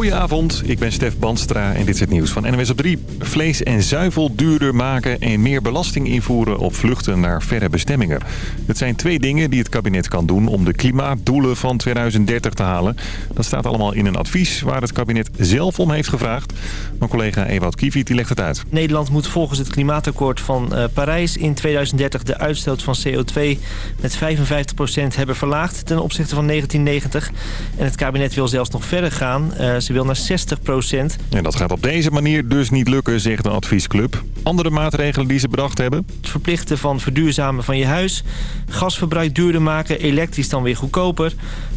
Goedenavond, ik ben Stef Banstra en dit is het nieuws van NWS op 3. Vlees en zuivel duurder maken en meer belasting invoeren op vluchten naar verre bestemmingen. Het zijn twee dingen die het kabinet kan doen om de klimaatdoelen van 2030 te halen. Dat staat allemaal in een advies waar het kabinet zelf om heeft gevraagd. Mijn collega Ewout Kiviet die legt het uit. Nederland moet volgens het klimaatakkoord van uh, Parijs in 2030 de uitstoot van CO2 met 55% hebben verlaagd ten opzichte van 1990. En het kabinet wil zelfs nog verder gaan. Uh, ze wil naar 60 procent. En dat gaat op deze manier dus niet lukken, zegt de adviesclub. Andere maatregelen die ze bedacht hebben? Het verplichten van verduurzamen van je huis. Gasverbruik duurder maken, elektrisch dan weer goedkoper.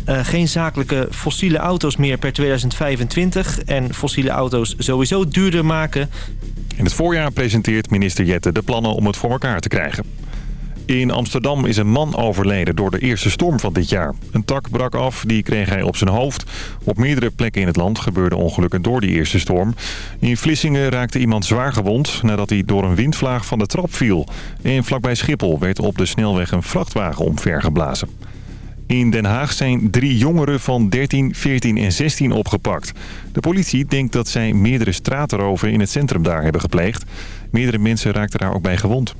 Uh, geen zakelijke fossiele auto's meer per 2025. En fossiele auto's sowieso duurder maken. In het voorjaar presenteert minister Jette de plannen om het voor elkaar te krijgen. In Amsterdam is een man overleden door de eerste storm van dit jaar. Een tak brak af, die kreeg hij op zijn hoofd. Op meerdere plekken in het land gebeurden ongelukken door die eerste storm. In Vlissingen raakte iemand zwaar gewond nadat hij door een windvlaag van de trap viel. En vlakbij Schiphol werd op de snelweg een vrachtwagen omvergeblazen. In Den Haag zijn drie jongeren van 13, 14 en 16 opgepakt. De politie denkt dat zij meerdere stratenroven in het centrum daar hebben gepleegd. Meerdere mensen raakten daar ook bij gewond.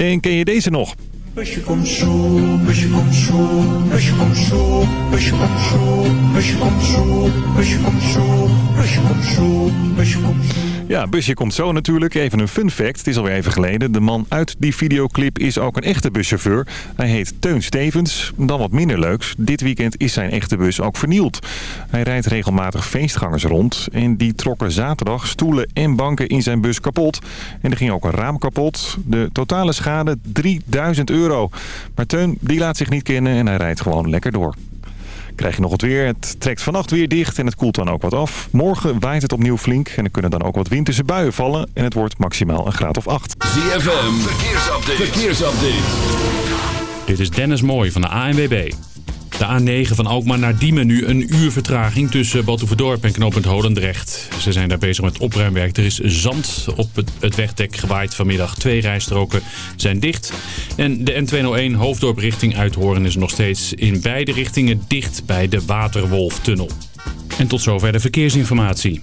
En ken je deze nog? Busje komt zo, busje komt zo, busje komt zo, busje komt zo, busje komt zo, busje komt zo, busje komt zo, busje komt zo. Ja, busje komt zo natuurlijk. Even een fun fact. Het is alweer even geleden. De man uit die videoclip is ook een echte buschauffeur. Hij heet Teun Stevens. Dan wat minder leuks. Dit weekend is zijn echte bus ook vernield. Hij rijdt regelmatig feestgangers rond. En die trokken zaterdag stoelen en banken in zijn bus kapot. En er ging ook een raam kapot. De totale schade 3000 euro. Maar Teun die laat zich niet kennen en hij rijdt gewoon lekker door. Krijg je nog het weer. Het trekt vannacht weer dicht en het koelt dan ook wat af. Morgen waait het opnieuw flink en er kunnen dan ook wat winterse buien vallen. En het wordt maximaal een graad of 8. ZFM, verkeersupdate. verkeersupdate. Dit is Dennis Mooij van de ANWB. De A9 van Alkmaar naar Diemen nu een uur vertraging tussen Batuverdorp en knooppunt Holendrecht. Ze zijn daar bezig met opruimwerk. Er is zand op het wegdek gewaaid vanmiddag. Twee rijstroken zijn dicht. En de N201 hoofddorp richting Uithoren is nog steeds in beide richtingen dicht bij de Waterwolftunnel. En tot zover de verkeersinformatie.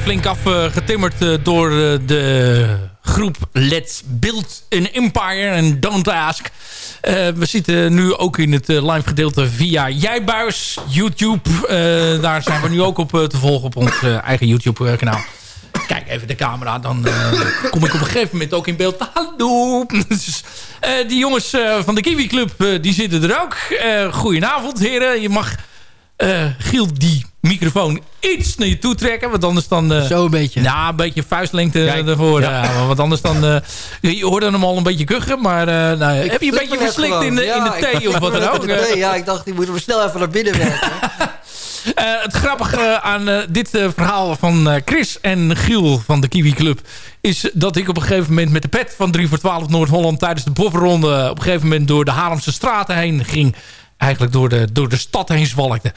Flink afgetimmerd uh, door uh, de groep Let's Build an Empire en Don't Ask. we zitten nu ook in het live gedeelte via Jijbuis, YouTube. daar zijn we nu ook op te volgen op ons eigen YouTube kanaal. Kijk even de camera, dan kom ik op een gegeven moment ook in beeld. Hallo! dus, die jongens van de Kiwi Club, die zitten er ook. goedenavond heren, je mag... Giel die microfoon iets naar je toe trekken. Want anders dan... Uh, Zo een beetje. Ja, een beetje vuistlengte Kijk, ervoor. Ja. Uh, want anders dan... Uh, je hoorde hem al een beetje kuchen. Maar nou, heb je een beetje verslikt in de, ja, in de thee of wat dan ook? Thee, ja, ik dacht, ik moet hem snel even naar binnen werken. het grappige aan dit verhaal van Chris en Giel van de Kiwi Club... is dat ik op een gegeven moment met de pet van 3 voor 12 Noord-Holland... tijdens de bofferronde op een gegeven moment door de Haarlemse straten heen ging eigenlijk door de, door de stad heen zwalkte.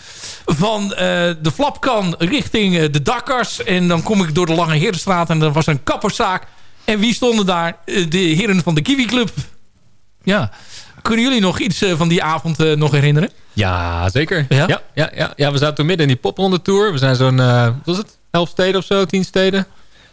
Van uh, de Flapkan richting uh, de Dakkers. En dan kom ik door de Lange Herenstraat en er was een kapperszaak. En wie stonden daar? Uh, de heren van de Kiwi Club. Ja. Kunnen jullie nog iets van die avond nog herinneren? Ja, zeker. Ja? Ja, ja, ja, we zaten toen midden in die popronde tour. We zijn zo'n, wat was het? Elf steden of zo, tien steden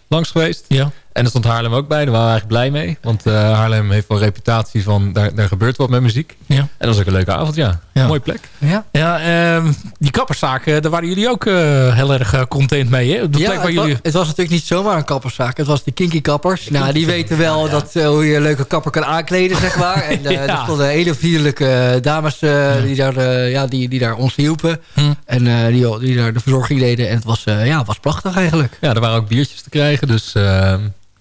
langs geweest. Ja. En er stond Haarlem ook bij. Daar waren we eigenlijk blij mee. Want uh, Haarlem heeft wel reputatie van... Daar, daar gebeurt wat met muziek. Ja. En dat was ook een leuke avond, ja. ja. Mooie plek. Ja, ja uh, die kapperszaak, daar waren jullie ook uh, heel erg eh, content mee, hè? Op de ja, plek waar het, jullie... was, het was natuurlijk niet zomaar een kapperszaak. Het was de kinky kappers. Nou, die weten wel dat, hoe je een leuke kapper kan aankleden, zeg maar. En er stonden hele vriendelijke dames die, daar, ja, die, die daar ons hielpen. Hm. En die, die daar de verzorging deden. En het was, ja, was prachtig eigenlijk. Ja, er waren ook biertjes te krijgen, dus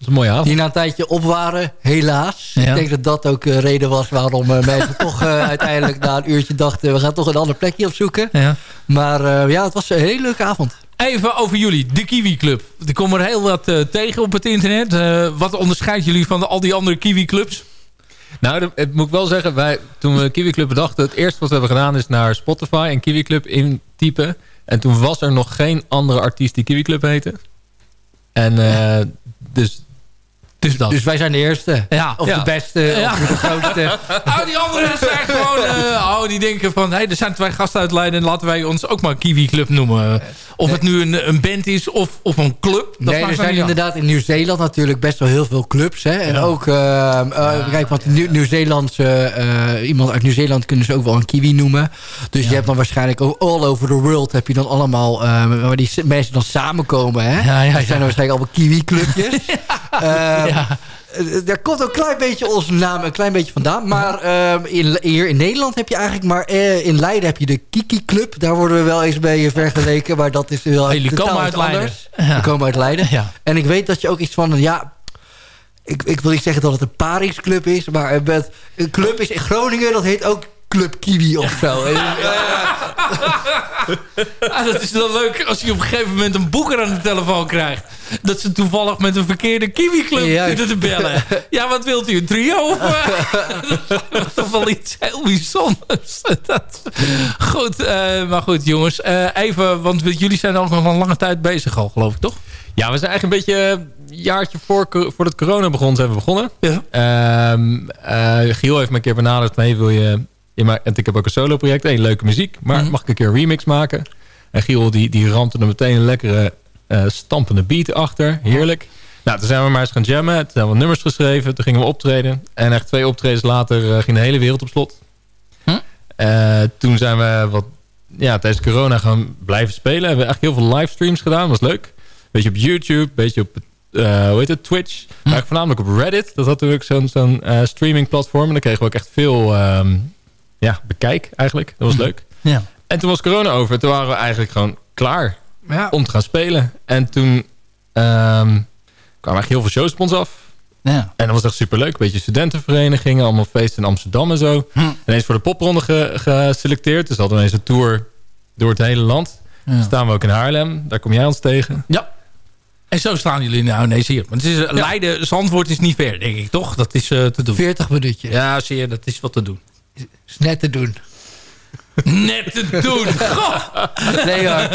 is een mooie avond. Die na een tijdje op waren, helaas. Ik denk dat dat ook uh, reden was waarom uh, mensen toch uh, uiteindelijk na een uurtje dachten... we gaan toch een ander plekje opzoeken. Ja. Maar ja, het was een hele leuke avond. Even over jullie, de Kiwi Club. Er komen er heel wat tegen op het internet. wat onderscheidt jullie van de, al die andere Kiwi Clubs? Nou, het moet ik wel zeggen, wij, toen we Kiwi Club bedachten... het eerste wat we hebben gedaan is naar Spotify en Kiwi Club intypen. En toen was er nog geen andere artiest die Kiwi Club heette. En dus dus, dus, wij zijn de eerste. Ja. Of de beste. Ja. Of de grootste. oh, die anderen zijn gewoon... Uh, oh, die denken van... Hey, er zijn twee gasten uit Leiden. Laten wij ons ook maar Kiwi Club noemen. Of het nu een, een band is of, of een club. Dat nee, er zijn inderdaad in Nieuw-Zeeland natuurlijk best wel heel veel clubs. Hè? En ook... Uh, uh, kijk, want Nieuw-Zeelandse... iemand uit Nieuw-Zeeland kunnen ze ook wel een Kiwi noemen. Dus je hebt dan waarschijnlijk all over the world... heb je dan allemaal... waar die mensen dan samenkomen. Hè? Ja, ja, dat zijn waarschijnlijk allemaal Kiwi-clubjes. ja. Eh, daar komt ook een klein beetje onze naam een klein beetje vandaan. Maar ehm, in, hier in Nederland heb je eigenlijk maar... Uh, in Leiden heb je de Kiki Club. Daar worden we wel eens mee vergeleken. Maar dat is wel Jullie komen uit Leiden. Ja. Komen uit Leiden. Ja. En ik weet dat je ook iets van... Ja, ik, ik wil niet zeggen dat het een paringsclub is. Maar een club is in Groningen. Dat heet ook Club Kiwi of zo. ah, dat is dan leuk als je op een gegeven moment een boeker aan de telefoon krijgt. Dat ze toevallig met een verkeerde Kiwi Club ja. zitten te bellen. Ja, wat wilt u? Een trio? Of, dat is toch wel iets heel bijzonders. dat, goed, uh, maar goed jongens. Uh, even, want jullie zijn al nog een lange tijd bezig al, geloof ik, toch? Ja, we zijn eigenlijk een beetje een jaartje voor, voordat corona begon, zijn we begonnen. Ja. Uh, Giel heeft me een keer benaderd. Nee, wil je ja, ik heb ook een solo project. Een leuke muziek. Maar mhm. mag ik een keer een remix maken? En Giel die, die rampte er meteen een lekkere uh, stampende beat achter. Heerlijk. Nou, toen zijn we maar eens gaan jammen. Toen hebben we nummers geschreven. Toen gingen we optreden. En echt twee optredens later uh, ging de hele wereld op slot. Hm? Uh, toen zijn we wat, ja, tijdens corona gaan blijven spelen. Hebben we echt heel veel livestreams gedaan. Dat was leuk. Beetje op YouTube, beetje op hoe heet het, Twitch. Hm? Maar voornamelijk op Reddit. Dat had natuurlijk zo'n zo'n streaming platform. En dan kregen we ook echt veel... Um, ja, bekijk eigenlijk. Dat was mhm. leuk. Ja. En toen was corona over. Toen waren we eigenlijk gewoon klaar ja. om te gaan spelen. En toen um, kwamen eigenlijk heel veel shows op ons af. Ja. En dat was echt superleuk. Beetje studentenverenigingen, allemaal feesten in Amsterdam en zo. Hm. Ineens voor de popronde geselecteerd. Dus hadden we ineens een tour door het hele land. Ja. Staan we ook in Haarlem. Daar kom jij ons tegen. Ja. En zo staan jullie nou ineens hier. Want het is, ja. Leiden, Zandvoort is niet ver, denk ik, toch? Dat is uh, te doen. 40 minuutjes. Ja, zie je, dat is wat te doen is net te doen. Net te doen. Goh. Nee hoor.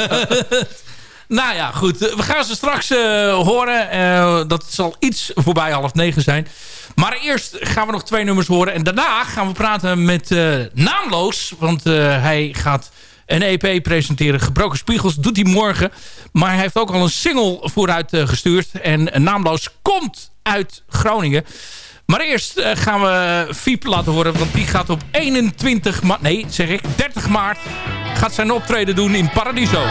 nou ja, goed. We gaan ze straks uh, horen. Uh, dat zal iets voorbij half negen zijn. Maar eerst gaan we nog twee nummers horen. En daarna gaan we praten met uh, Naamloos. Want hij gaat een EP presenteren. Gebroken Spiegels doet hij morgen. Maar hij heeft ook al een single vooruit gestuurd. En naamloos komt uit Groningen. Maar eerst gaan we Fiep laten horen. Want die gaat op 21 maart... Nee, zeg ik 30 maart... gaat zijn optreden doen in Paradiso.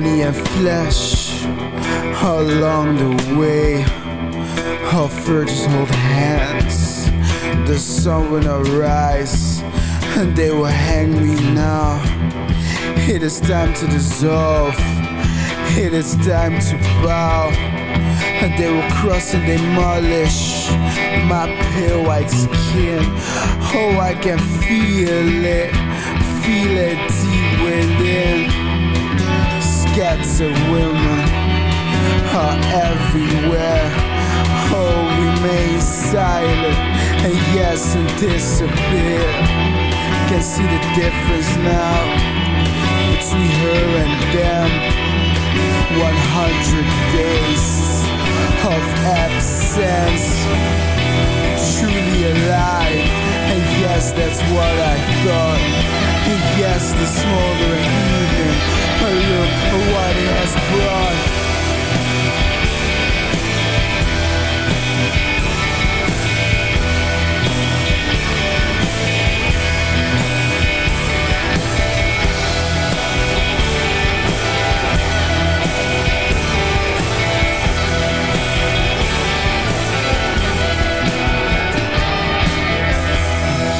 Money and flesh along the way. Our virgins hold hands. The sun will not rise, and they will hang me now. It is time to dissolve. It is time to bow. And they will cross and demolish my pale white skin. Oh, I can feel it, feel it deep within gets of women are everywhere. Oh, remain silent and yes, and disappear. Can see the difference now between her and them. 100 days of absence, truly alive. And yes, that's what I thought. And yes, the smoldering look what it has brought.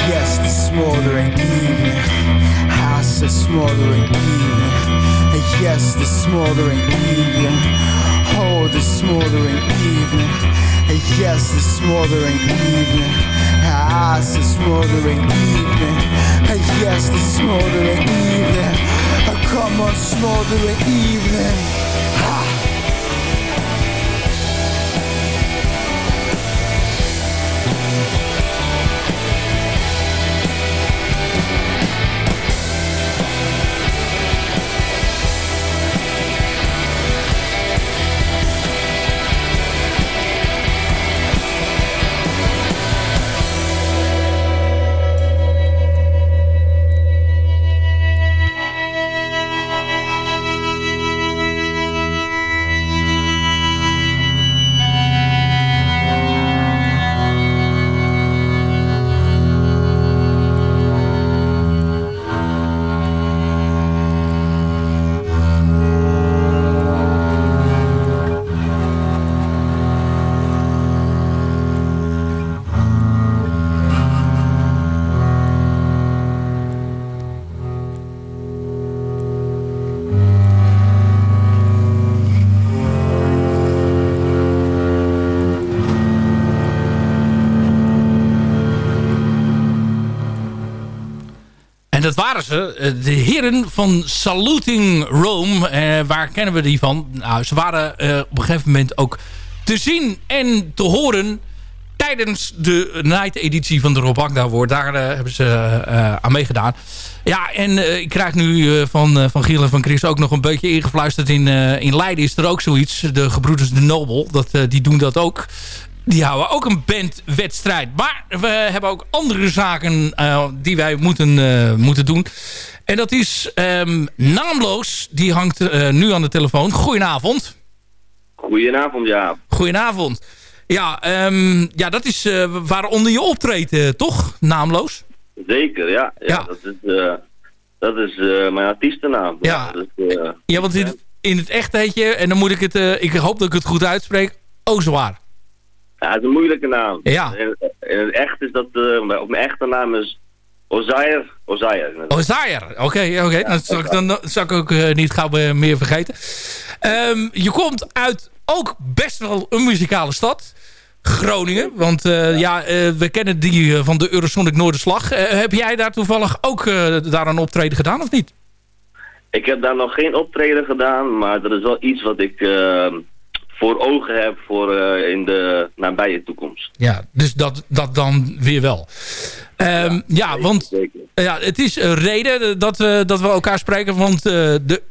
Yes, the smoldering evening. House a smoldering evening yes, the smoldering evening. Oh, the smoldering evening. Yes, the smoldering evening. Ah, the smoldering evening. Yes, the smoldering evening. Come on, smoldering evening. Dat waren ze, eh, de heren van Saluting Rome. Eh, waar kennen we die van? Nou, ze waren eh, op een gegeven moment ook te zien en te horen tijdens de night-editie van de Rob. Daar hebben ze aan meegedaan. Ja, en ik krijg nu van, van Giel en van Chris ook nog een beetje ingefluisterd. In, in Leiden is er ook zoiets. De gebroeders de Nobel, dat, die doen dat ook. Die houden ook een bandwedstrijd. Maar we hebben ook andere zaken eh, die wij moeten, eh, moeten doen. En dat is ehm, naamloos. Die hangt eh, nu aan de telefoon. Goedenavond. Goedenavond, ja. Goedenavond. Ja, ehm, ja dat is waaronder je optreedt, toch? Naamloos? Zeker, ja. ja, Dat is, dat is mijn artiestennaam. Ja. Ja, want in het, in het echt heet je, en dan moet ik het, ik hoop dat ik het goed uitspreek, Ozwaar. Ja, het is een moeilijke naam. Ja. In, in het echt is dat, mijn- op mijn echte naam is Ozair. Ozair. Ozair, oké, oké. Dat zal ik dan zal ik ook eh, niet gauw eh, meer vergeten. Ehm, je komt uit ook best wel een muzikale stad. Groningen, want ja, eh, we kennen die van de Eurosonic Noorderslag. Heb jij daar toevallig ook daar een optreden gedaan of niet? Ik heb daar nog geen optreden gedaan, maar dat is wel iets wat ik eh, voor ogen heb voor eh, in de nabije toekomst. Ja, dus dat, dat dan weer wel. Ehm, ja, want ja, het is een reden dat, we dat we elkaar spreken. Want eh, de,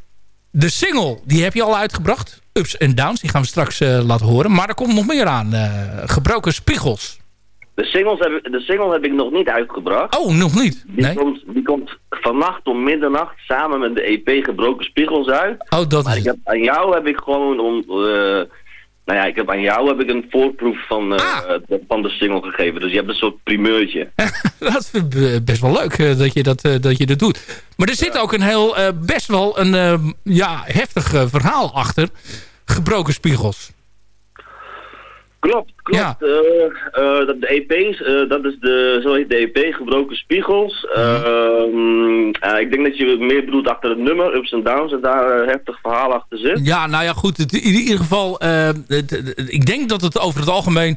de single, die heb je al uitgebracht. Ups en Downs, die gaan we straks eh, laten horen. Maar er komt nog meer aan. eh, gebroken spiegels. De, singles heb, de single heb ik nog niet uitgebracht. Oh, nog niet? Die, komt, die komt vannacht om middernacht samen met de EP Gebroken Spiegels uit. Oh, dat maar is ik heb, aan jou heb ik gewoon om... eh, nou ja, ik heb aan jou heb ik een voorproef van, eh, Ah. de- van de single gegeven. Dus je hebt een soort primeurtje. dat ik eh, best wel leuk eh, dat, je dat, dat je dat doet. Maar er zit ook een heel, best wel een ja, heftig verhaal achter. Gebroken spiegels. Klopt, klopt. Ja. Eh, eh, dat de EP's, eh, dat is de, zo heet de EP, Gebroken Spiegels. Ehm, eh, ik denk dat je meer bedoelt achter het nummer, Ups en Downs, en daar een heftig verhaal achter zit. Ja, nou ja, goed. Het, in ieder geval, eh, het- ik denk dat het over het algemeen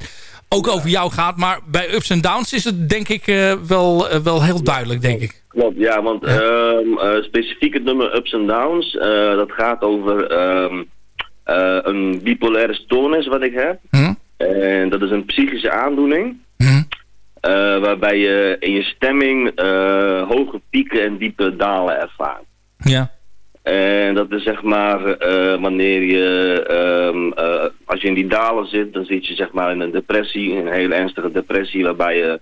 ook over jou gaat. Maar bij ups en downs is het denk ik wel, wel heel duidelijk, denk ik. Klopt, ja, want ehm, eh, specifiek het nummer Ups and Downs, dat gaat over ehm, een bipolaire stoornis wat ik heb. Hm? En dat is een psychische aandoening. Hm? eh, waarbij je in je stemming eh, hoge pieken en diepe dalen ervaart. Ja. En dat is zeg maar eh, wanneer je, ehm, eh, als je in die dalen zit, dan zit je zeg maar in een depressie, een hele ernstige depressie, waarbij je,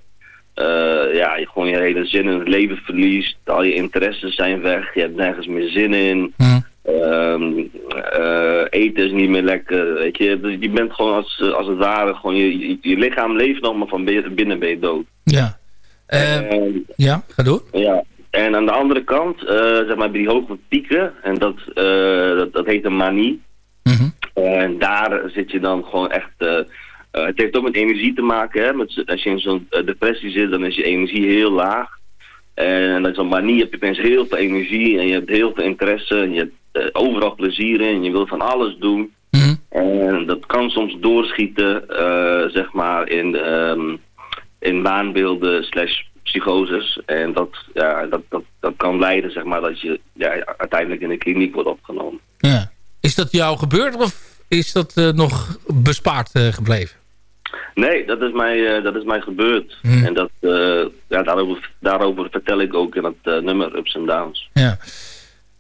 ja, je gewoon je hele zin in het leven verliest, al je interesses zijn weg, je hebt nergens meer zin in, Hm. Ehm, eh, eten is niet meer lekker, weet je, dus je bent gewoon als, als het ware, gewoon je, je, je lichaam leeft nog, maar van binnen ben je dood. Ja. Eh, En- ja, ga door. ja, en aan de andere kant, eh, zeg maar bij die hoge pieken, en dat, eh, dat, dat heet een manie. Mhm. En daar zit je dan gewoon echt, eh, eh, het heeft ook met energie te maken. Hè? Met, als je in zo'n eh, depressie zit, dan is je energie heel laag. En dan zo'n manie heb je opeens heel veel energie en je hebt heel veel interesse. En je hebt eh, overal plezier in, je wil van alles doen. Mhm. En dat kan soms doorschieten, eh, zeg maar, in, ehm, in waanbeelden slash psychoses. En dat, ja, dat, dat, dat kan leiden, zeg maar, dat je ja, uiteindelijk in de kliniek wordt opgenomen. Ja. Is dat jou gebeurd of is dat eh, nog bespaard gebleven? Nee, dat is mij, eh, dat is mij gebeurd. Hmm. En dat, ja, daarover, daarover vertel ik ook in het nummer Ups and Downs. Ja.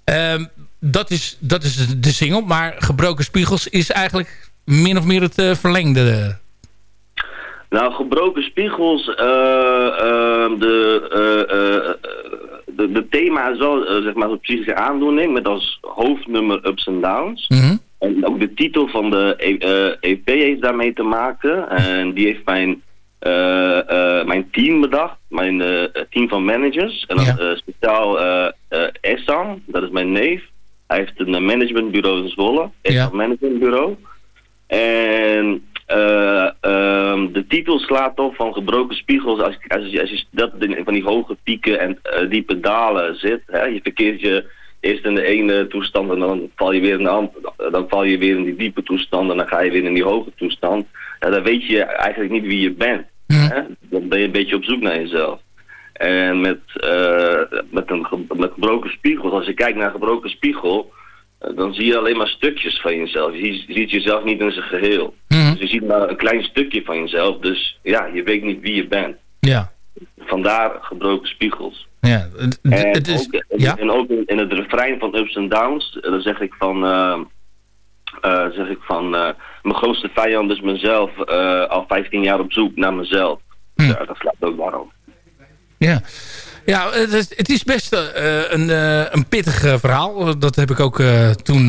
Ehm, dat, is, dat is de single, maar Gebroken Spiegels is eigenlijk min of meer het eh, verlengde. Nou, gebroken spiegels, eh, eh, de, eh, eh, de, de thema is wel, eh, zeg maar, een psychische aandoening met als hoofdnummer Ups and Downs. Mhm. En ook de titel van de E- eh, EP heeft daarmee te maken. En die heeft mijn, eh, eh, mijn team bedacht, mijn eh, team van managers. En dan Ja. eh, speciaal eh eh, Essan, dat is mijn neef. Hij heeft een eh, managementbureau in Zwolle, Ja. Managementbureau. En eh, ehm, de titel slaat op van gebroken spiegels. Als, als, je, als je dat in, van die hoge pieken en eh, diepe dalen zit. Hè, je verkeert je eerst in de ene toestand en dan val je weer in de andere. Dan val je weer in die diepe toestand en dan ga je weer in die hoge toestand. Ja, dan weet je eigenlijk niet wie je bent. Hè? Dan ben je een beetje op zoek naar jezelf. En met, eh, met, een, ge- met gebroken spiegels, als je kijkt naar een gebroken spiegel, eh, dan zie je alleen maar stukjes van jezelf. Je ziet, je ziet jezelf niet in zijn geheel. Dus je ziet maar een klein stukje van jezelf, dus ja, je weet niet wie je bent. Ja. Vandaar gebroken spiegels. Ja, het, En, het is... ook, Ja? en ook in, in het refrein van Ups and Downs, eh, dan zeg ik van, eh, eh, zeg ik van mijn grootste vijand is mezelf, al 15 jaar op zoek naar mezelf. Hm. Ja, dat slaat ook daarom. Ja, ja het, is, het is best eh, een, eh, een pittig eh, verhaal. Dat heb ik ook toen...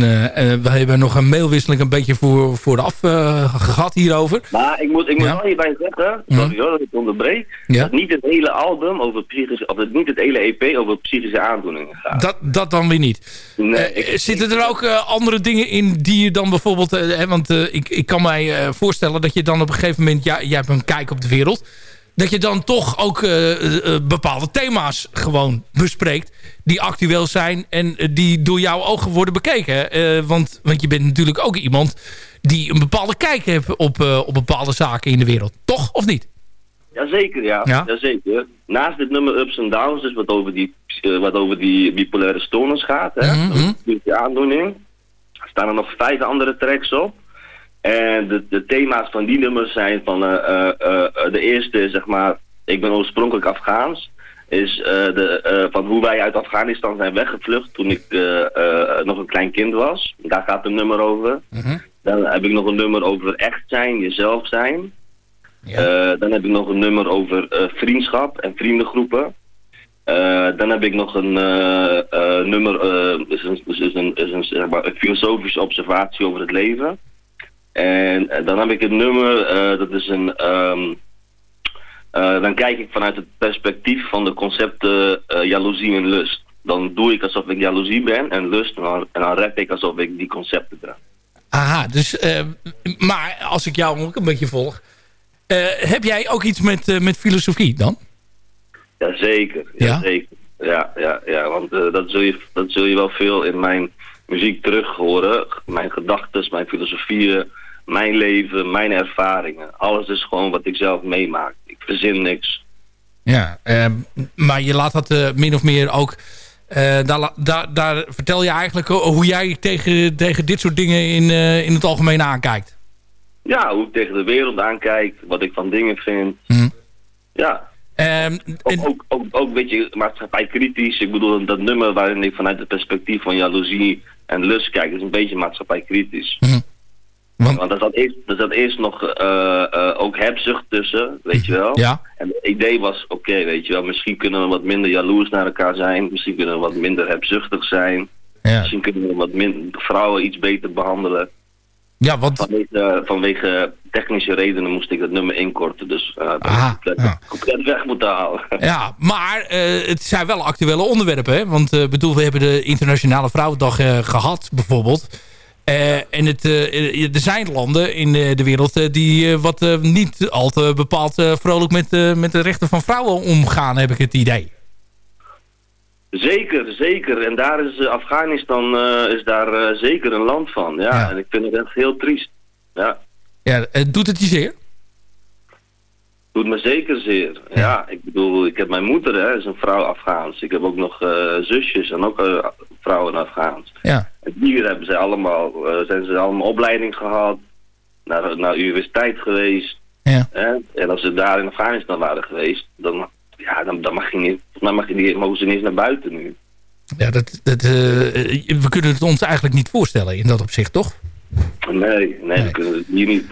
we hebben nog een mailwisseling een beetje voor, vooraf eh, gehad hierover. Maar ik moet, ik moet Ja? wel hierbij zeggen, sorry hoor dat ik onderbreek, Ja? dat niet het hele album over psychische, of niet het hele EP over psychische aandoeningen gaat. Dat, dat dan weer niet. Nee, ik- zitten er ook andere dingen in die je dan bijvoorbeeld... hè, want ik, ik kan mij voorstellen dat je dan op een gegeven moment... Ja, jij hebt een kijk op de wereld. Dat je dan toch ook eh, eh, eh, bepaalde thema's gewoon bespreekt. Die actueel zijn en die door jouw ogen worden bekeken. Want, want je bent natuurlijk ook iemand die een bepaalde kijk heeft op, op bepaalde zaken in de wereld. Toch of niet? Jazeker, ja. Ja? Jazeker. Naast dit nummer Ups and Downs, dus wat over die, wat over die bipolaire stoornis gaat, hè, Mhm. die die aandoening, staan er nog vijf andere tracks op. En de, de thema's van die nummers zijn van, eh, eh, eh, de eerste is zeg maar, ik ben oorspronkelijk Afghaans, is de, van hoe wij uit Afghanistan zijn weggevlucht toen ik nog een klein kind was. Daar gaat een nummer over. Dan heb ik nog een nummer over echt zijn, jezelf zijn. Eh, dan heb ik nog een nummer over vriendschap en vriendengroepen. Dan heb ik nog een nummer, is een, is een, is een, zeg maar, een filosofische observatie over het leven. En eh, dan heb ik een nummer, eh, dat is een... ehm, eh, dan kijk ik vanuit het perspectief van de concepten jaloezie en lust. Dan doe ik alsof ik jaloezie ben en lust en dan, en dan rap ik alsof ik die concepten draag. Aha, dus, maar als ik jou ook een beetje volg... heb jij ook iets met, met filosofie dan? Jazeker, Ja? ja? zeker. Ja, ja, ja, want dat, zul je, dat zul je wel veel in mijn muziek terug horen. Mijn gedachten, mijn filosofieën, mijn leven, mijn ervaringen. Alles is gewoon wat ik zelf meemaak. Ik verzin niks. Ja, eh, maar je laat dat eh, min of meer ook... eh, daar, daar, daar vertel je eigenlijk hoe jij tegen, tegen dit soort dingen in, eh, in het algemeen aankijkt. Ja, hoe ik tegen de wereld aankijk, wat ik van dingen vind. Hm. Ja. Ehm, ook, ook, ook, ook een beetje maatschappijkritisch. Ik bedoel, dat nummer waarin ik vanuit het perspectief van jaloezie en lust kijk, is een beetje maatschappijkritisch. Want, er zat eerst, er zat eerst nog eh, eh, ook hebzucht tussen, weet je wel. Ja. En het idee was, oké, weet je wel, misschien kunnen we wat minder jaloers naar elkaar zijn. Misschien kunnen we wat minder hebzuchtig zijn. Ja. Misschien kunnen we wat minder vrouwen iets beter behandelen. Ja, want... Vanwege, vanwege technische redenen moest ik dat nummer inkorten. Dus uh, dat Aha, compleet, compleet weg moeten halen. Ja, maar het zijn wel actuele onderwerpen. Hè? Want bedoel, we hebben de Internationale Vrouwendag eh, gehad, bijvoorbeeld. Eh, en het, eh, er zijn landen in eh, de wereld eh, die eh, wat eh, niet al te bepaald eh, vrolijk met, eh, met de rechten van vrouwen omgaan, heb ik het idee. Zeker, zeker. En daar is eh, Afghanistan eh, is daar eh, zeker een land van. Ja. en ik vind het echt heel triest. Ja. Ja, eh, doet het je zeer? Doet me zeker zeer. Ja. ik bedoel, ik heb mijn moeder, hè, is een vrouw Afghaans. Ik heb ook nog eh, zusjes en ook eh, vrouwen Afghaans. Ja. En hier hebben ze allemaal, eh, zijn ze allemaal opleiding gehad, naar, naar universiteit geweest. Ja. Hè? En als ze daar in Afghanistan waren geweest, dan, ja, dan, dan mag je niet, mij mag je die, mogen ze niet eens naar buiten nu. Ja, dat, dat, we kunnen het ons eigenlijk niet voorstellen in dat opzicht, toch? Nee, nee, we kunnen het hier niet...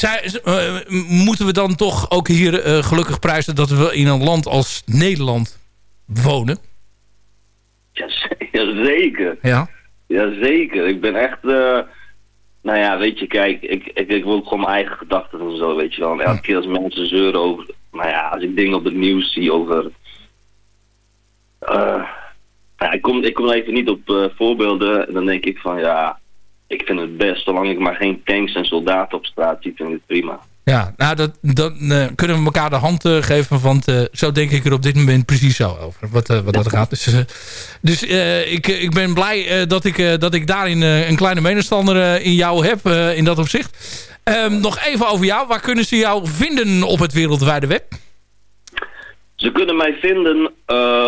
Zij, eh, moeten we dan toch ook hier eh, gelukkig prijzen dat we in een land als Nederland wonen? Ja, zeker. Ja. Jazeker. Ik ben echt... eh, nou ja, weet je, kijk, ik, ik, ik wil ook gewoon mijn eigen gedachten en zo, weet je wel. En elke keer als mensen zeuren over... Nou ja, als ik dingen op het nieuws zie over... eh, ja, ik, kom, ik kom even niet op voorbeelden en dan denk ik van ja, ik vind het best. Zolang ik maar geen tanks en soldaten op straat zie, vind ik het prima. Ja, nou, dat, dan eh, kunnen we elkaar de hand eh, geven, want eh, zo denk ik er op dit moment precies zo over, wat, wat dat gaat. Dus, dus ik, ik ben blij dat, ik, dat ik daarin een kleine medestander in jou heb, in dat opzicht. Ehm, nog even over jou, waar kunnen ze jou vinden op het wereldwijde web? Ze kunnen mij vinden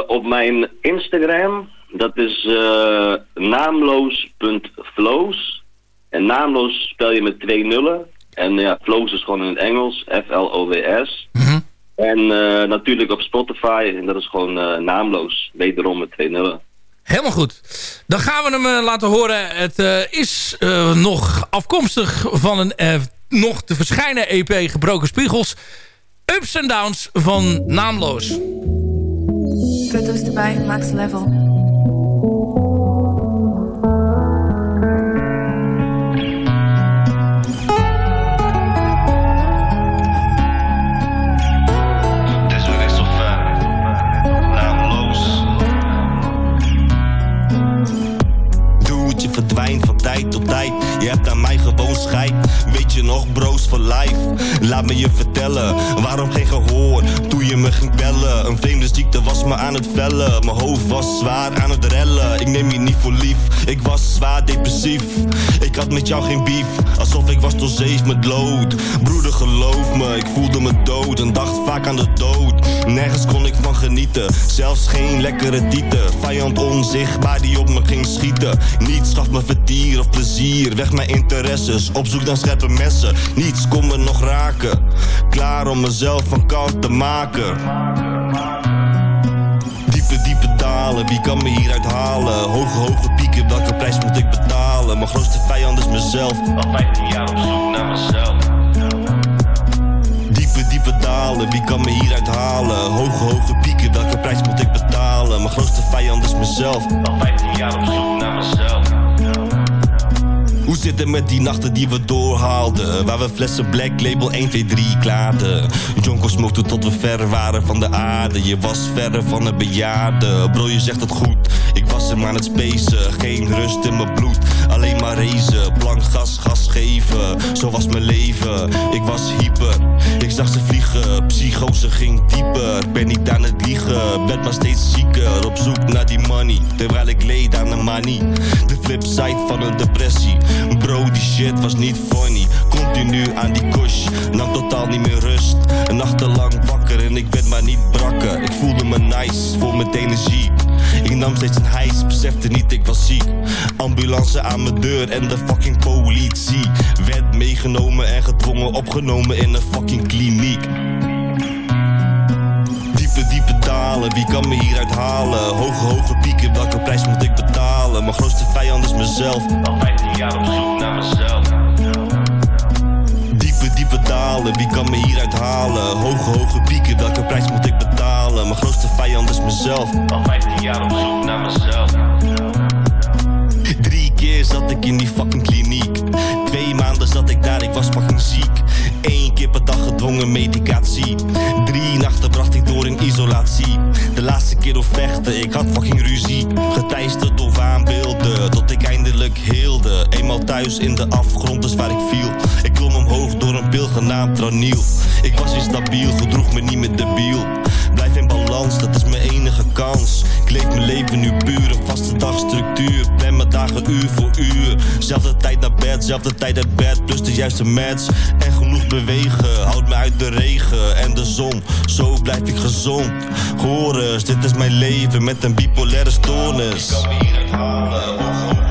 op mijn Instagram. Dat is uh, naamloos.flows. En naamloos spel je met twee nullen. En ja, flows is gewoon in het Engels. F-L-O-W-S. En uh, natuurlijk op Spotify. En dat is gewoon naamloos. Wederom met twee nullen. Helemaal goed. Dan gaan we hem laten horen. Het is nog afkomstig van een nog te verschijnen EP Gebroken Spiegels. Ups en Downs van Naamloos. Foto's erbij, max level. Tijd tijd. Je hebt aan mij gewoon scheid. Je nog, broos for life? Laat me je vertellen, waarom geen gehoor toen je me ging bellen? Een vreemde ziekte was me aan het vellen. Mijn hoofd was zwaar aan het rellen. Ik neem je niet voor lief, ik was zwaar depressief. Ik had met jou geen beef, alsof ik was zeef met lood. Broeder, geloof me, ik voelde me dood en dacht vaak aan de dood. Nergens kon ik van genieten, zelfs geen lekkere tieten. Vijand onzichtbaar die op me ging schieten. Niets gaf me vertier of plezier, weg mijn interesses. Op zoek naar scherpe messen, niets kon me nog raken. Klaar om mezelf van kant te maken. Diepe, diepe dalen, wie kan me hieruit halen? Hoge, hoge pieken, welke prijs moet ik betalen? Mijn grootste vijand is mezelf. Al 15 jaar op zoek naar mezelf. Diepe, diepe dalen, wie kan me hieruit halen? Hoge, hoge pieken, welke prijs moet ik betalen? Mijn grootste vijand is mezelf. Al 15 jaar op zoek naar mezelf. Hoe zit het met die nachten die we doorhaalden? Waar we flessen Black Label 1, 2, 3 klaarden. Jonko smokte tot we ver waren van de aarde. Je was verre van een bejaarde. Bro, je zegt het goed. Ik was hem aan het spacen. Geen rust in mijn bloed. Alleen maar rezen. Blank gas, gas geven. Zo was mijn leven. Ik was hyper. Ik zag ze vliegen. Psychose ging dieper. Ben niet aan het liegen. Werd maar steeds zieker. Op zoek naar die money. Terwijl ik leed aan de money. De flipside van een depressie. Bro, die shit was niet funny. Continu aan die kush, nam totaal niet meer rust. Een nachtenlang wakker en ik werd maar niet brakker. Ik voelde me nice, vol met energie. Ik nam steeds een hijs, besefte niet ik was ziek. Ambulance aan mijn deur en de fucking politie. Werd meegenomen en gedwongen opgenomen in een fucking kliniek. Diepe, diepe dalen, wie kan me hieruit halen? Hoge, hoge pieken, welke prijs moet ik betalen? Mijn grootste vijand is mezelf. Al 15 jaar op zoek naar mezelf. Diepe, diepe dalen, wie kan me hieruit halen? Hoge, hoge pieken, welke prijs moet ik betalen? Vijand is mezelf. Al 15 jaar op zoek naar mezelf. Drie keer zat ik in die fucking kliniek. Twee maanden zat ik daar, ik was fucking ziek. Eén keer per dag gedwongen medicatie. Drie nachten bracht ik door in isolatie. De laatste keer door vechten, ik had fucking ruzie. Geteisterd door waanbeelden, tot ik eindelijk heelde. Eenmaal thuis in de afgrond is waar ik viel. Ik klom omhoog door een pil genaamd Traniel. Ik was weer stabiel, gedroeg me niet meer debiel. Dat is mijn enige kans. Ik leef mijn leven nu puur, een vaste dagstructuur. Plan mijn dagen uur voor uur. Zelfde tijd naar bed, zelfde tijd uit bed. Plus de juiste match en genoeg bewegen. Houd me uit de regen en de zon. Zo blijf ik gezond. Horus, dit is mijn leven met een bipolaire stoornis. Ik kan me halen.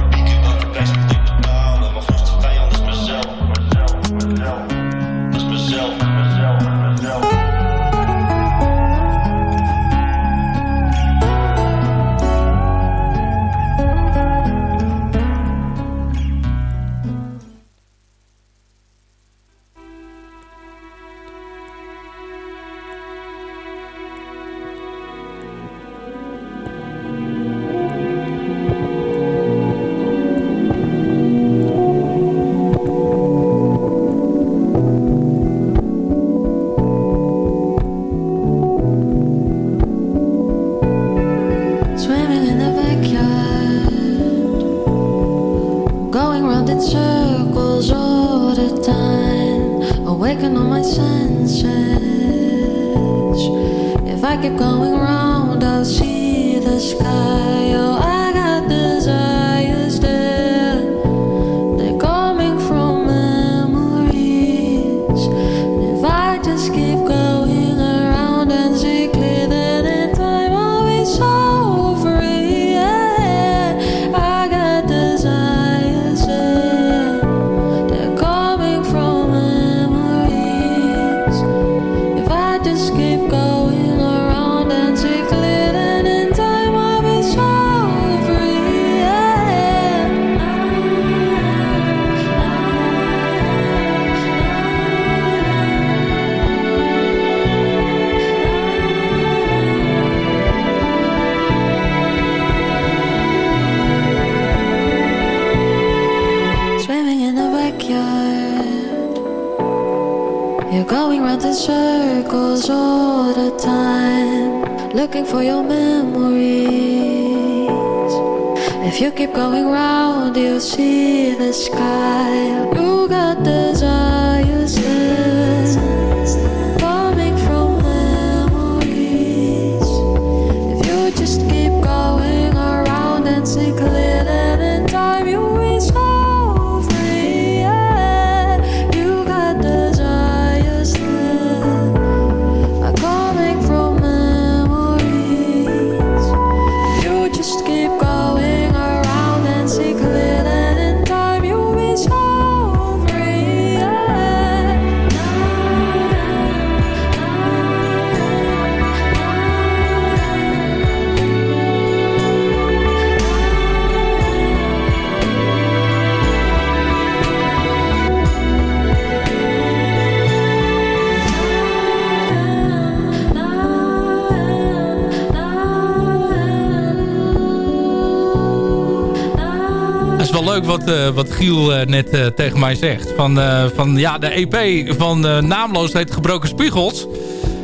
Leuk wat, eh, wat Giel eh, net eh, tegen mij zegt. Van, van ja, de EP van Naamloos heet Gebroken Spiegels.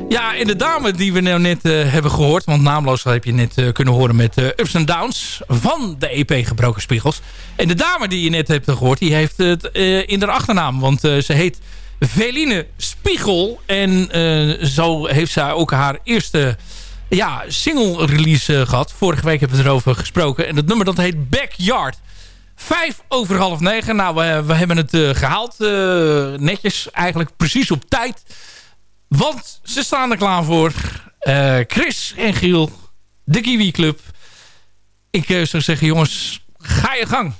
Ja, en de dame die we nou net hebben gehoord... want Naamloos heb je net kunnen horen met Ups and Downs... van de EP Gebroken Spiegels. En de dame die je net hebt gehoord... die heeft het in haar achternaam. Want ze heet Veline Spiegel. En zo heeft zij ook haar eerste ja, single release eh, gehad. Vorige week hebben we erover gesproken. En dat nummer dat heet Backyard. Vijf over half negen. Nou, we, hebben het eh, gehaald. eh, netjes, eigenlijk precies op tijd. Want ze staan er klaar voor. Eh, Chris en Giel, de Kiwi Club. Ik zou zeggen, jongens, ga je gang.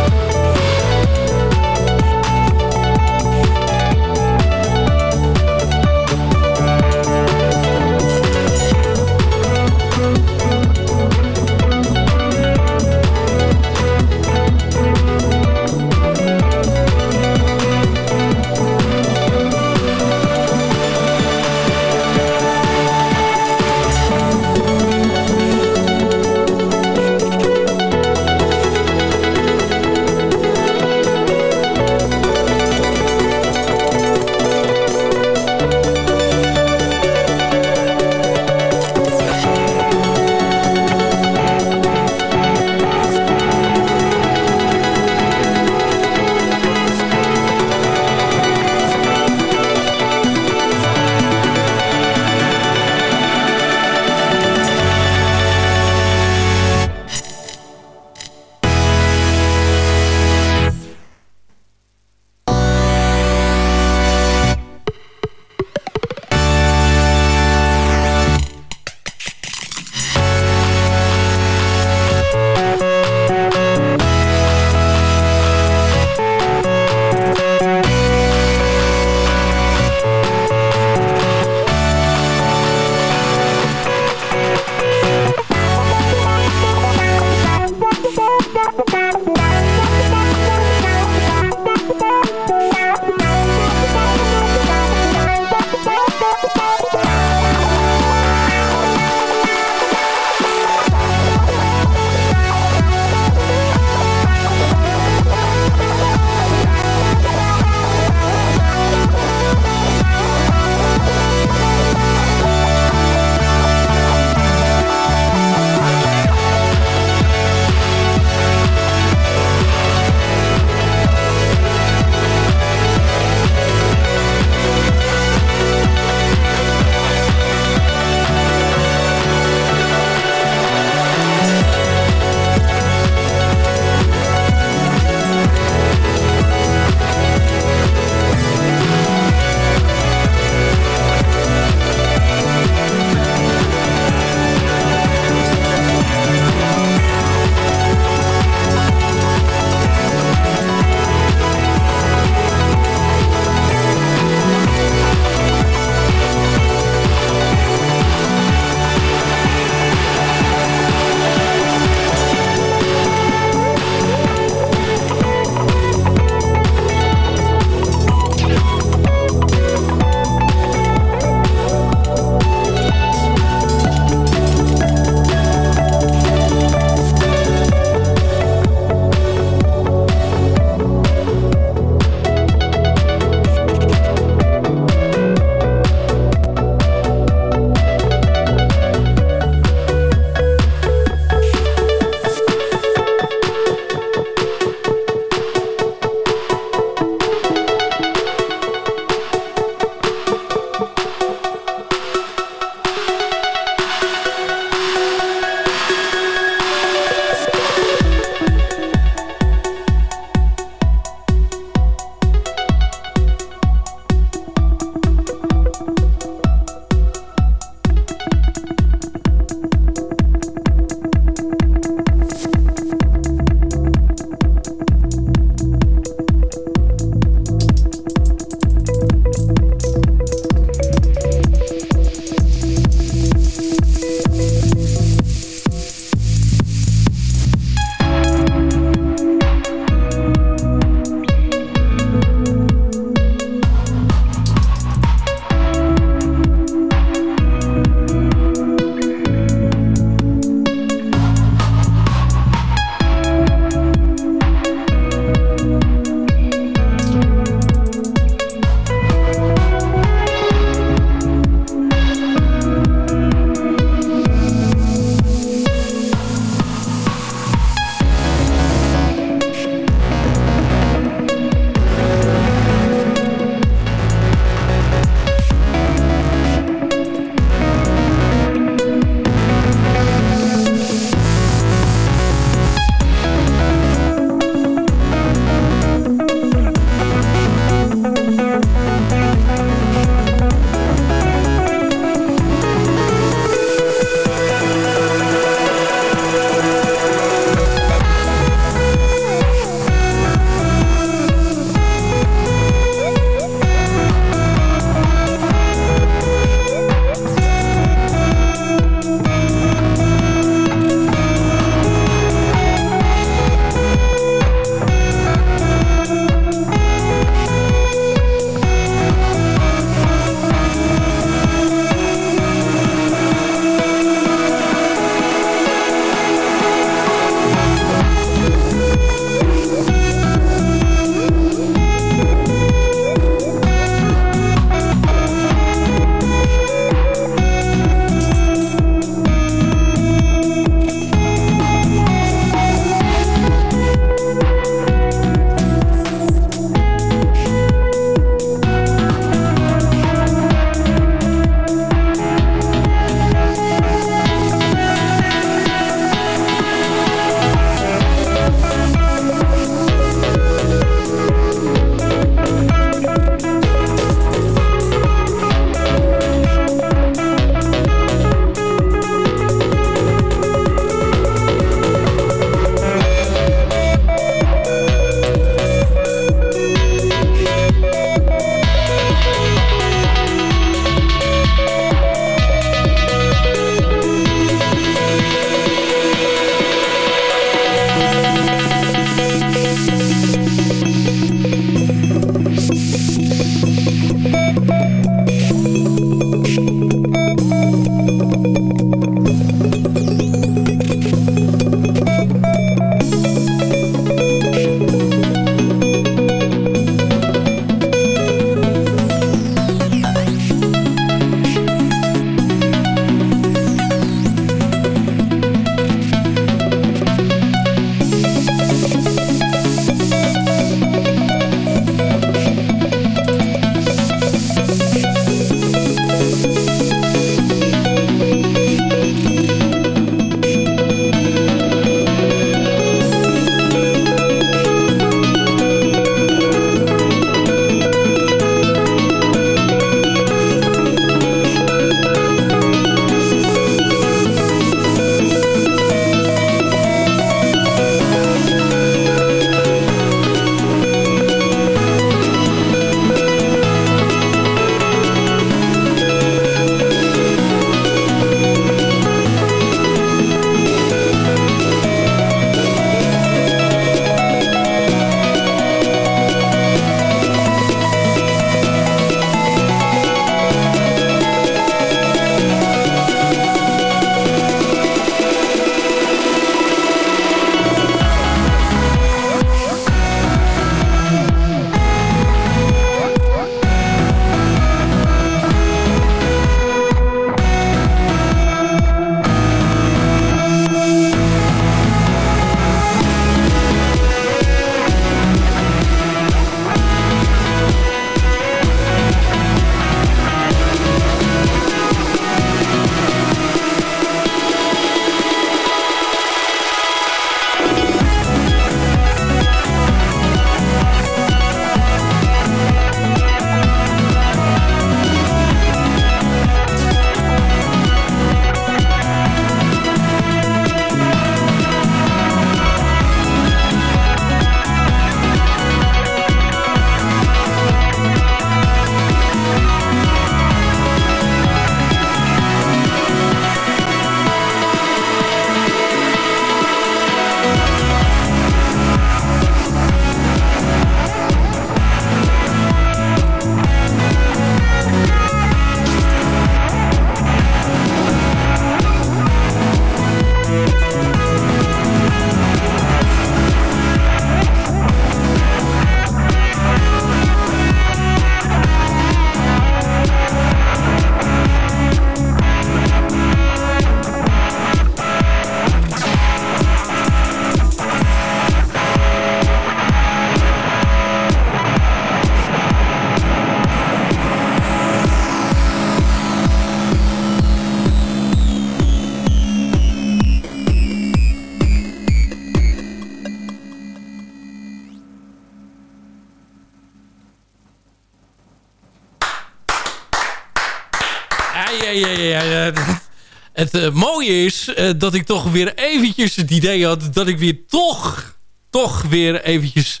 Mooie is eh, dat ik toch weer eventjes het idee had... dat ik weer toch, toch weer eventjes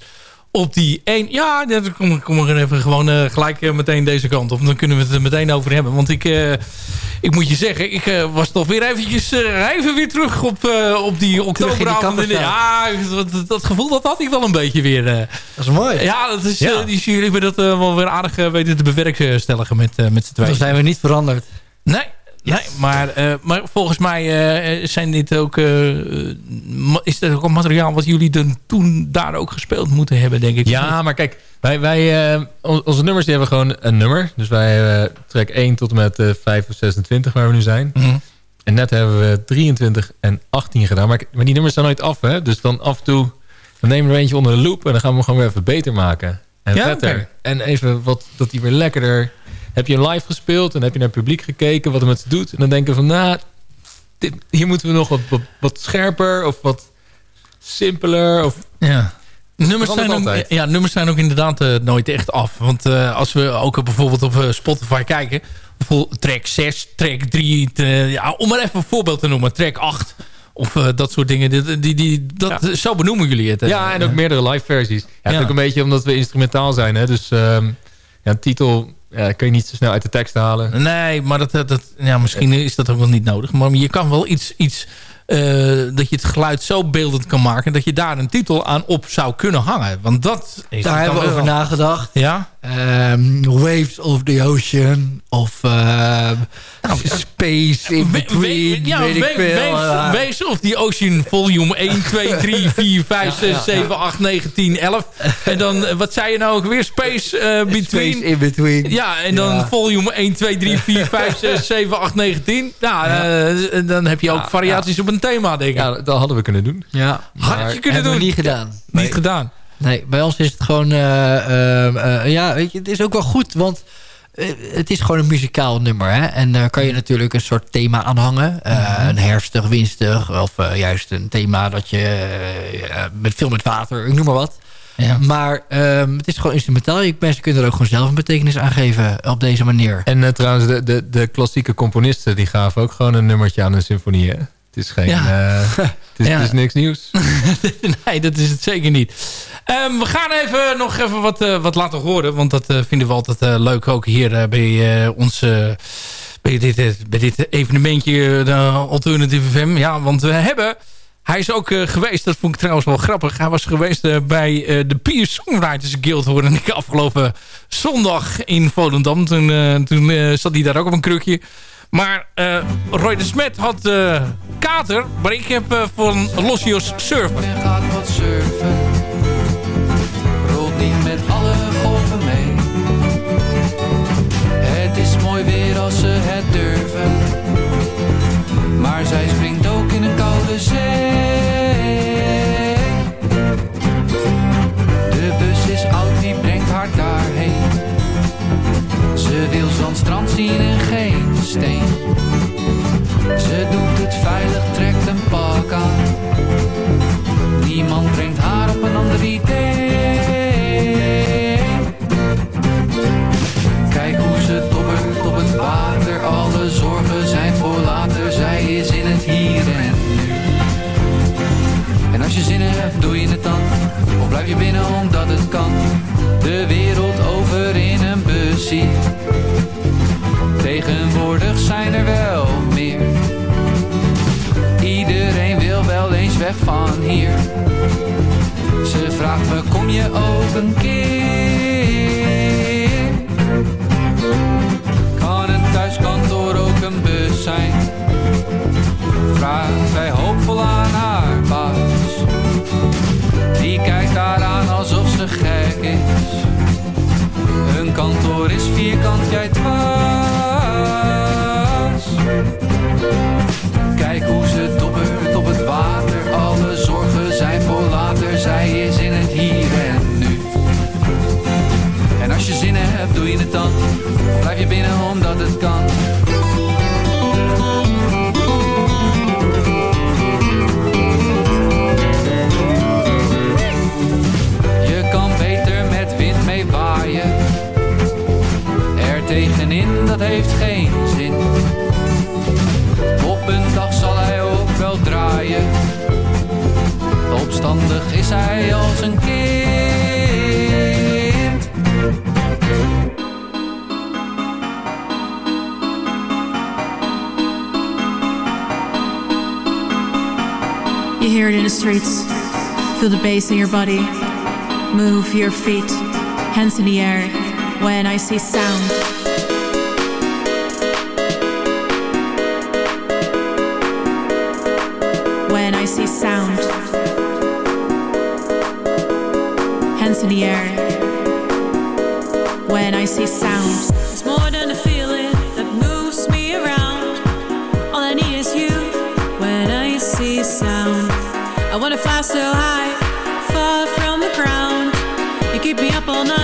op die één... Ja, dan kom, kom ik er even gewoon eh, gelijk eh, meteen deze kant op. Dan kunnen we het er meteen over hebben. Want ik, ik moet je zeggen, ik was toch weer eventjes even weer terug op, op die oktoberavond. Ja, dat, dat gevoel dat had ik wel een beetje weer. Dat is mooi. ja, dat is, Ja. die jullie hebben dat wel weer aardig weten te bewerkstelligen met, met z'n tweeën. Dan zijn we niet veranderd. Nee, nee maar, eh, maar volgens mij eh, zijn dit ook, eh, is dat ook een materiaal wat jullie dan toen daar ook gespeeld moeten hebben, denk ik. Ja, maar kijk, wij, wij, eh, on- onze nummers die hebben gewoon een nummer. Dus wij track 1 tot en met eh 5 of 26 waar we nu zijn. Mhm. En net hebben we 23 en 18 gedaan. Maar, maar die nummers zijn nooit af, hè? Dus dan af en toe dan nemen we er eentje onder de loep... en dan gaan we hem gewoon weer even beter maken. En Ja. En even wat, dat die weer lekkerder... Heb je hem live gespeeld en heb je naar het publiek gekeken... wat het met ze doet. En dan denken we van, nou... dit- hier moeten we nog wat, wat, wat scherper of wat simpeler. Of, Ja. Nummers zijn, ook, ja, nummers zijn ook inderdaad eh, nooit echt af. Want eh, als we ook bijvoorbeeld op eh, Spotify kijken... track 6, track 3... te- ja, om maar even een voorbeeld te noemen. Track 8 of eh, dat soort dingen. Die, die, die, dat, Zo benoemen jullie het. eh. Ja, en ook meerdere live versies. Ja. ook een beetje omdat we instrumentaal zijn. Hè? Dus ehm, ja, een titel ja, kun je niet zo snel uit de tekst halen. Nee, maar dat, dat, ja, misschien is dat ook wel niet nodig. Maar je kan wel iets... iets eh, dat je het geluid zo beeldend kan maken... dat je daar een titel aan op zou kunnen hangen. Want dat is Daar hebben we over wel- nagedacht. Ja? Ehm, Waves of the Ocean. Of ehm, Space in Between. ja, weet ik we- veel. Waves, of the Ocean Volume 1, 2, 3, 4, 5, 6, 7, 8, 9, 10, 11. En dan, eh, wat zei je nou ook weer? Space eh, Between. Space in Between. Ja, en dan volume 1, 2, 3, 4, 5, 6, 7, 8, 9, 10. Nou, eh, dan heb je ook variaties op een thema, denk ik. Ja, dat hadden we kunnen doen. Ja, Had je kunnen doen. niet gedaan. Niet gedaan. Nee, bij ons is het gewoon... eh, ehm, eh, ja, weet je, het is ook wel goed, want... eh, het is gewoon een muzikaal nummer. Hè? En daar kan je natuurlijk een soort thema aan hangen. Eh, Een herfstig, winstig. Of eh, juist een thema dat je... eh, eh, met veel met water, ik noem maar wat. Ja. Maar ehm, het is gewoon instrumentaal. Je- Mensen kunnen er ook gewoon zelf een betekenis aan geven op deze manier. En eh, trouwens, de, de, de klassieke componisten... die gaven ook gewoon een nummertje aan een symfonie. Hè? Het is geen... Ja. eh, het, is, Ja. het is niks nieuws. nee, dat is het zeker niet. Ehm, we gaan even nog even wat, eh, wat laten horen. Want dat eh, vinden we altijd leuk. Ook hier bij ons... eh, bij, dit, bij dit evenementje, de Alternative FM. Ja, want we hebben... Hij is ook geweest, dat vond ik trouwens wel grappig. Hij was geweest bij de Peer Songwriters Guild, hoorde ik afgelopen zondag in Volendam. Toen, toen zat hij daar ook op een krukje. Maar eh, Roy de Smet had eh, kater, maar ik heb eh, voor een Losios surfen. En gaat wat surfen. Rolt niet met alle golven mee. Het is mooi weer als ze het durven. Maar zij springt ook in een koude zee. De bus is oud, die brengt haar daarheen. Ze wil strand zien en geen steen. Ze doet het veilig, trekt een pak aan. Niemand brengt haar op een ander idee. Kijk hoe ze tobbert op het water. Alle zorgen zijn voor later. Zij is in het hier en nu. En als je zin hebt, doe je het dan. Of blijf je binnen omdat het kan. Ook een keer? Kan een thuiskantoor ook een bus zijn? Vraagt zij hoopvol aan haar baas. Die kijkt haar aan alsof ze gek is. Hun kantoor is vierkant, jij dwaas. handig is hij als een kind. You hear it in the streets. Feel the bass in your body. Move your feet. Hands in the air. When I see sound. when I see sound. The air. When I see sound. It's more than a feeling that moves me around. All I need is you when I see sound. I wanna fly so high, far from the ground. You keep me up all night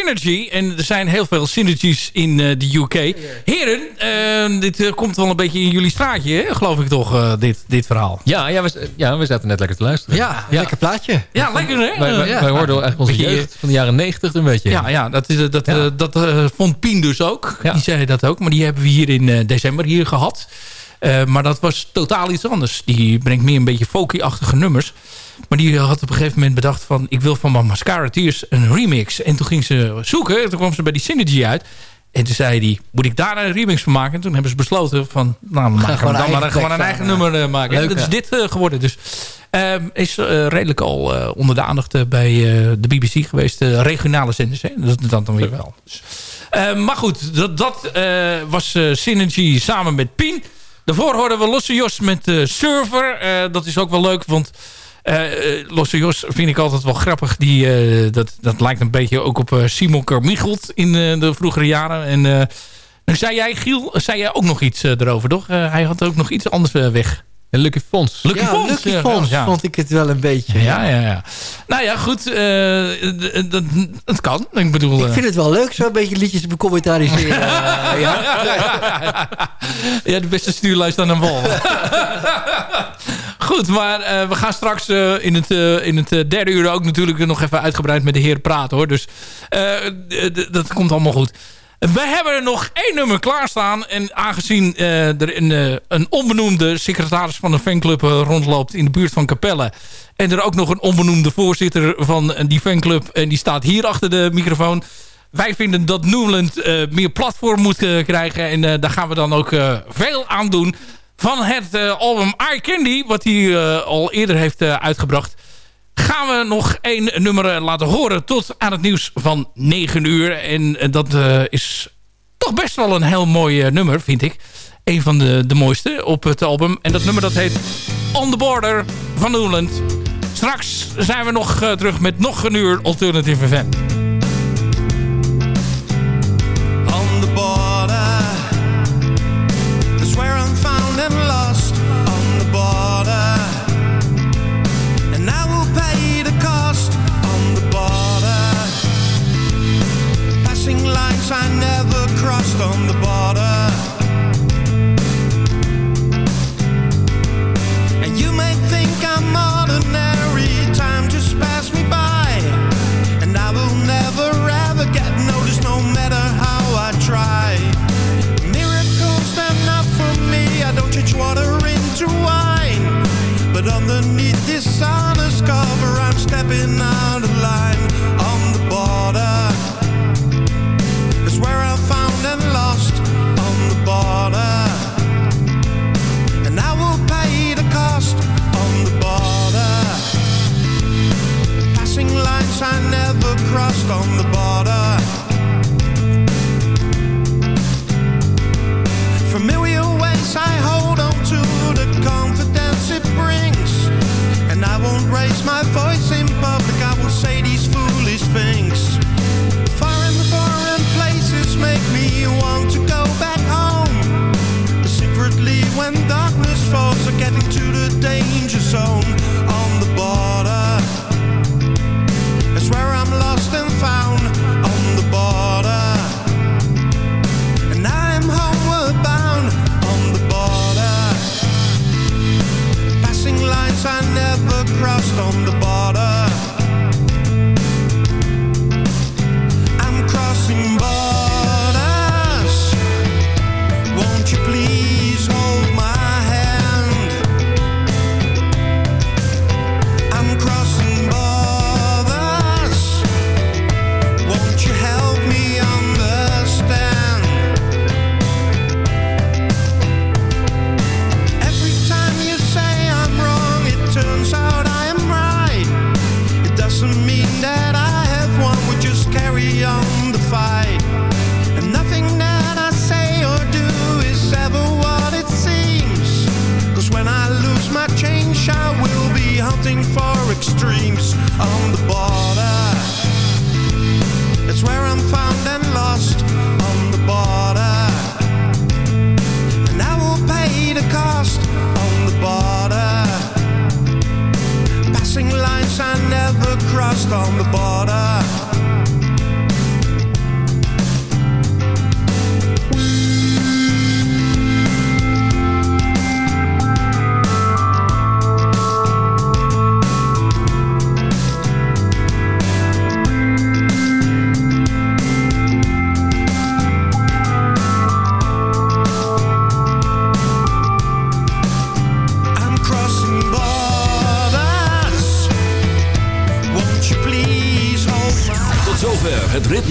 Synergy. En er zijn heel veel synergies in eh, de UK. Heren, eh, dit eh, komt wel een beetje in jullie straatje, hè? geloof ik toch, eh, dit, dit verhaal. Ja, ja, we, ja, we zaten net lekker te luisteren. Ja, lekker plaatje. Ja, lekker hè? Wij, wij, Ja. wij hoorden echt onze Beetje- jeugd van de jaren negentig een beetje. Ja, ja dat, is, dat, Ja. dat eh, vond Pien dus ook. Die zei dat ook. Maar die hebben we hier in eh, december hier gehad. Eh, maar dat was totaal iets anders. Die brengt meer een beetje folky-achtige nummers. Maar die had op een gegeven moment bedacht van... ik wil van mijn Mascara Tears een remix. En toen ging ze zoeken. En toen kwam ze bij die Synergy uit. En toen zei hij, moet ik daar een remix van maken? En toen hebben ze besloten van... nou, we maken we dan maar gewoon een eigen nummer eh, maken. Leuk, en dat is dit eh, geworden. Dus ehm, is eh, redelijk al onder de aandacht bij de BBC geweest. De regionale zenders, hè? Dat, dat dan weer wel. Dus, maar goed, dat, dat was Synergy samen met Pien. Daarvoor hoorden we Losse Jos met Server. Dat is ook wel leuk, want... eh, eh, Losse Jos vind ik altijd wel grappig. Die, eh, dat, dat lijkt een beetje ook op Simon Carmichelt in eh, de vroegere jaren. En eh, nu zei jij, Giel, zei jij ook nog iets erover, toch? Hij had ook nog iets anders weg. En Lucky Fons. Lucky ja, Fons. Lucky Fons ja. vond ik het wel een beetje. Ja, ja, ja. Nou ja, goed. eh, d- d- het kan. Ik bedoel... Ik vind het wel leuk, zo'n beetje liedjes. Eh, ja. ja, de beste stuurlijst aan een wal. Goed, maar eh, we gaan straks eh, in het, eh, in het derde uur ook natuurlijk nog even uitgebreid met de heer praten hoor. Dus dat komt allemaal goed. We hebben nog één nummer klaarstaan. En aangezien er een, een onbenoemde secretaris van een fanclub rondloopt in de buurt van Capelle. En er ook nog een onbenoemde voorzitter van die fanclub. En die staat hier achter de microfoon. Wij vinden dat Newland meer platform moet krijgen. En daar gaan we dan ook veel aan doen. Van het eh, album Eye Candy, wat hij eh, al eerder heeft eh, uitgebracht... gaan we nog één nummer laten horen tot aan het nieuws van 9 uur. En dat is toch best wel een heel mooi nummer, vind ik. Een van de, de mooiste op het album. En dat nummer dat heet On The Border van Newland. Straks zijn we nog terug met nog een uur Alternative FM. stepping out of line on the border. It's where I found and lost on the border. And I will pay the cost on the border. Passing lines I never crossed on the border. Familiar ways I hold on to the confidence it brings. And I won't raise my voice to the danger zone on the border. Where I'm lost and found on the border. And I'm homeward bound on the border. Passing lines I never crossed on the border.